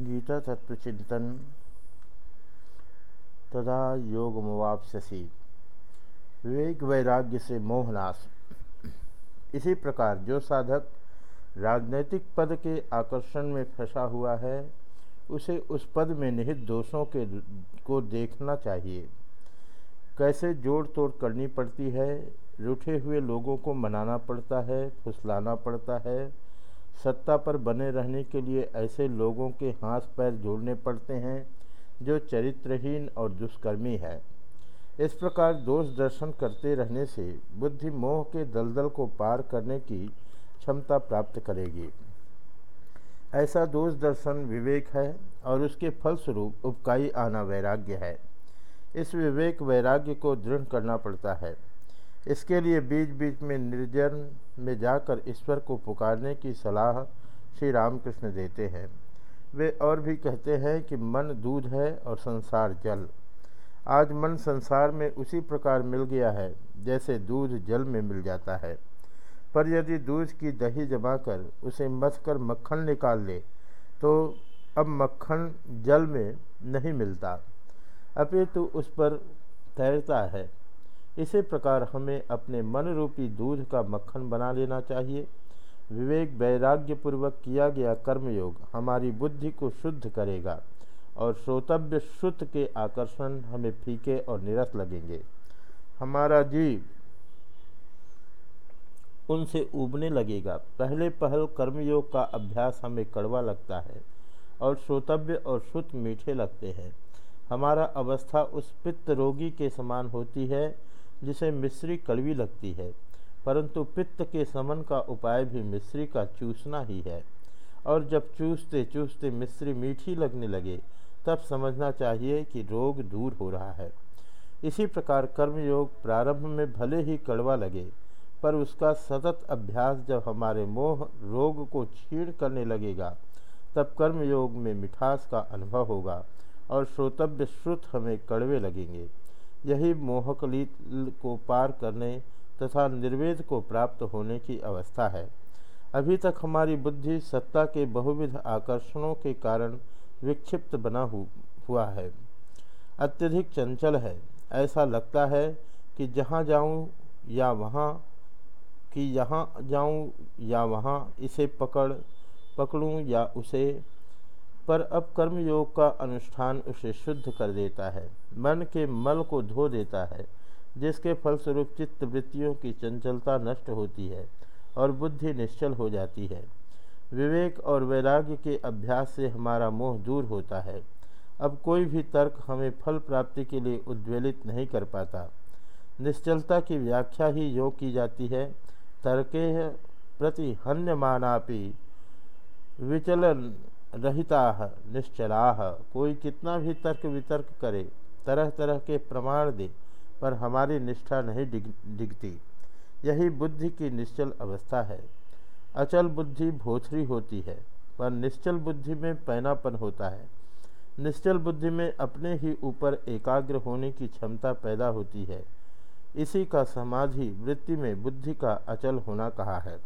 गीता तत्व चिंतन तदा योग मुआपसी विवेक वैराग्य से मोहनाश। इसी प्रकार जो साधक राजनैतिक पद के आकर्षण में फंसा हुआ है, उसे उस पद में निहित दोषों के को देखना चाहिए। कैसे जोड़ तोड़ करनी पड़ती है, रूठे हुए लोगों को मनाना पड़ता है, फुसलाना पड़ता है सत्ता पर बने रहने के लिए ऐसे लोगों के हाथ पैर जोड़ने पड़ते हैं, जो चरित्रहीन और दुष्कर्मी है। इस प्रकार दोष दर्शन करते रहने से बुद्धि मोह के दलदल को पार करने की क्षमता प्राप्त करेगी। ऐसा दोष दर्शन विवेक है और उसके फलस्वरूप उपकाई आना वैराग्य है। इस विवेक वैराग्य को दृढ़ करना पड़ता है। इसके लिए बीच बीच में निर्जन में जाकर ईश्वर को पुकारने की सलाह श्री रामकृष्ण देते हैं। वे और भी कहते हैं कि मन दूध है और संसार जल। आज मन संसार में उसी प्रकार मिल गया है, जैसे दूध जल में मिल जाता है। पर यदि दूध की दही जमाकर उसे मथ कर मक्खन निकाल ले तो अब मक्खन जल में नहीं मिलता। अपितु उस पर तैरता है। इसी प्रकार हमें अपने मन रूपी दूध का मक्खन बना लेना चाहिए। विवेक वैराग्य पूर्वक किया गया कर्मयोग हमारी बुद्धि को शुद्ध करेगा और श्रोतव्य श्रुत के आकर्षण हमें फीके और निरस लगेंगे। हमारा जीव उनसे उबने लगेगा। पहले पहल कर्मयोग का अभ्यास हमें कड़वा लगता है और श्रोतव्य और श्रुत मीठे लगते हैं। हमारा अवस्था उस पित्त रोगी के समान होती है जिसे मिश्री कड़वी लगती है, परंतु पित्त के समन का उपाय भी मिश्री का चूसना ही है। और जब चूसते चूसते मिश्री मीठी लगने लगे, तब समझना चाहिए कि रोग दूर हो रहा है। इसी प्रकार कर्मयोग प्रारंभ में भले ही कड़वा लगे, पर उसका सतत अभ्यास जब हमारे मोह रोग को छीण करने लगेगा, तब कर्मयोग में मिठास का अनुभव होगा, और श्रोतव्य श्रुत हमें कड़वे लगेंगे। यही मोहकलित को पार करने तथा निर्वेद को प्राप्त होने की अवस्था है। अभी तक हमारी बुद्धि सत्ता के बहुविध आकर्षणों के कारण विक्षिप्त बना हुआ है। अत्यधिक चंचल है। ऐसा लगता है कि जहाँ जाऊँ या वहाँ, कि यहाँ जाऊँ या वहाँ, इसे पकड़, पकड़ूँ या उसे पर अब कर्मयोग का अनुष्ठान उसे शुद्ध कर देता है, मन के मल को धो देता है, जिसके फलस्वरूप चित्त वृत्तियों की चंचलता नष्ट होती है और बुद्धि निश्चल हो जाती है। विवेक और वैराग्य के अभ्यास से हमारा मोह दूर होता है। अब कोई भी तर्क हमें फल प्राप्ति के लिए उद्वेलित नहीं कर पाता। निश्चलता की व्याख्या ही योग की जाती है। तर्के प्रति हन्यमानापि विचलन रहिता, निश्चला, कोई कितना भी तर्क वितर्क करे, तरह तरह के प्रमाण दे, पर हमारी निष्ठा नहीं डिग, डिगती। यही बुद्धि की निश्चल अवस्था है। अचल बुद्धि भोथरी होती है, पर निश्चल बुद्धि में पैनापन होता है। निश्चल बुद्धि में अपने ही ऊपर एकाग्र होने की क्षमता पैदा होती है। इसी का समाधि वृत्ति में बुद्धि का अचल होना कहा है।